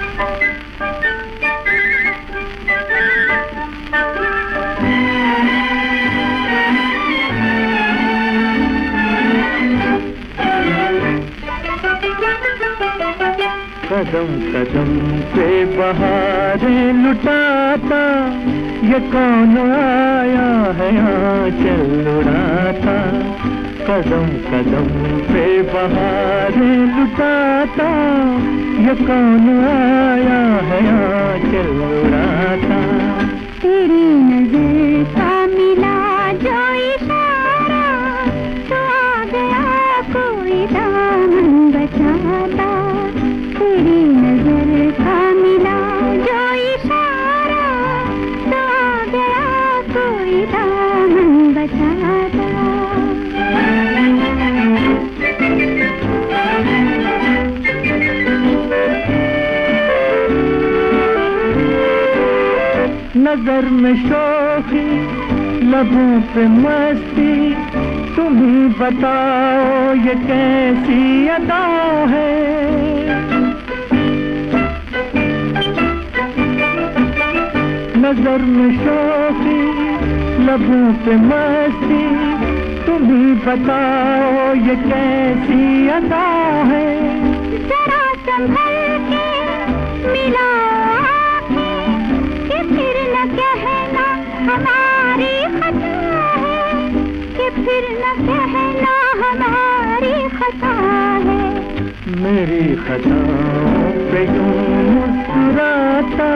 thank you. कदम कदम से बाहर लुटाता। ये कौन आया है चल उड़ाता? कदम कदम से बाहर लुटाता। ये कौन आया है चल नज़र में शोखी लबों पे मस्ती तुम ही बताओ ये कैसी अदा है? नज़र में शोखी लबों पे मस्ती तुम ही बताओ ये कैसी अदा है? जरा संभल के मिला कि फिर न कहना हमारी खता है कि फिर न कहना हमारी खता है। मेरी खताओं पे यूँ मुस्कुराता?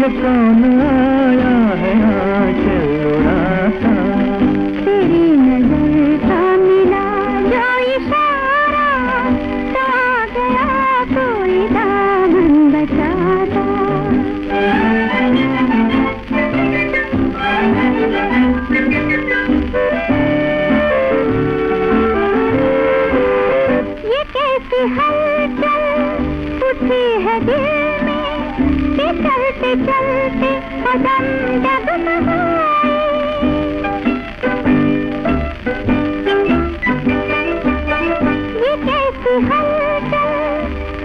ये कौन आया है आंचल है दिल में चलते चलते कदम हलचल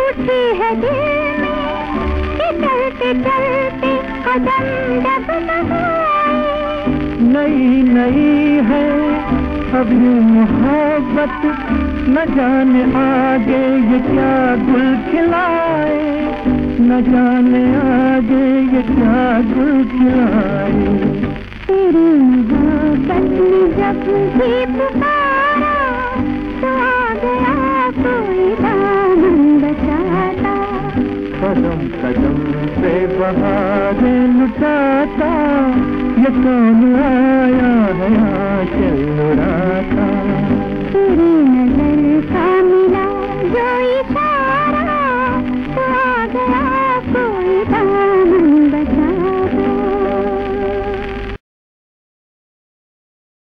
उठी है दिल में चलते चलते कदम डगमगाए नई नई है ये मोहब्बत न जाने आगे ये क्या गुल खिलाए। जाने आगे ये तेरी जब भी पुकारा तो आ गया कोई दामन बचाता। कदम कदम पे बहारे लुटाता, ये कौन आया है आंचल उड़ाता।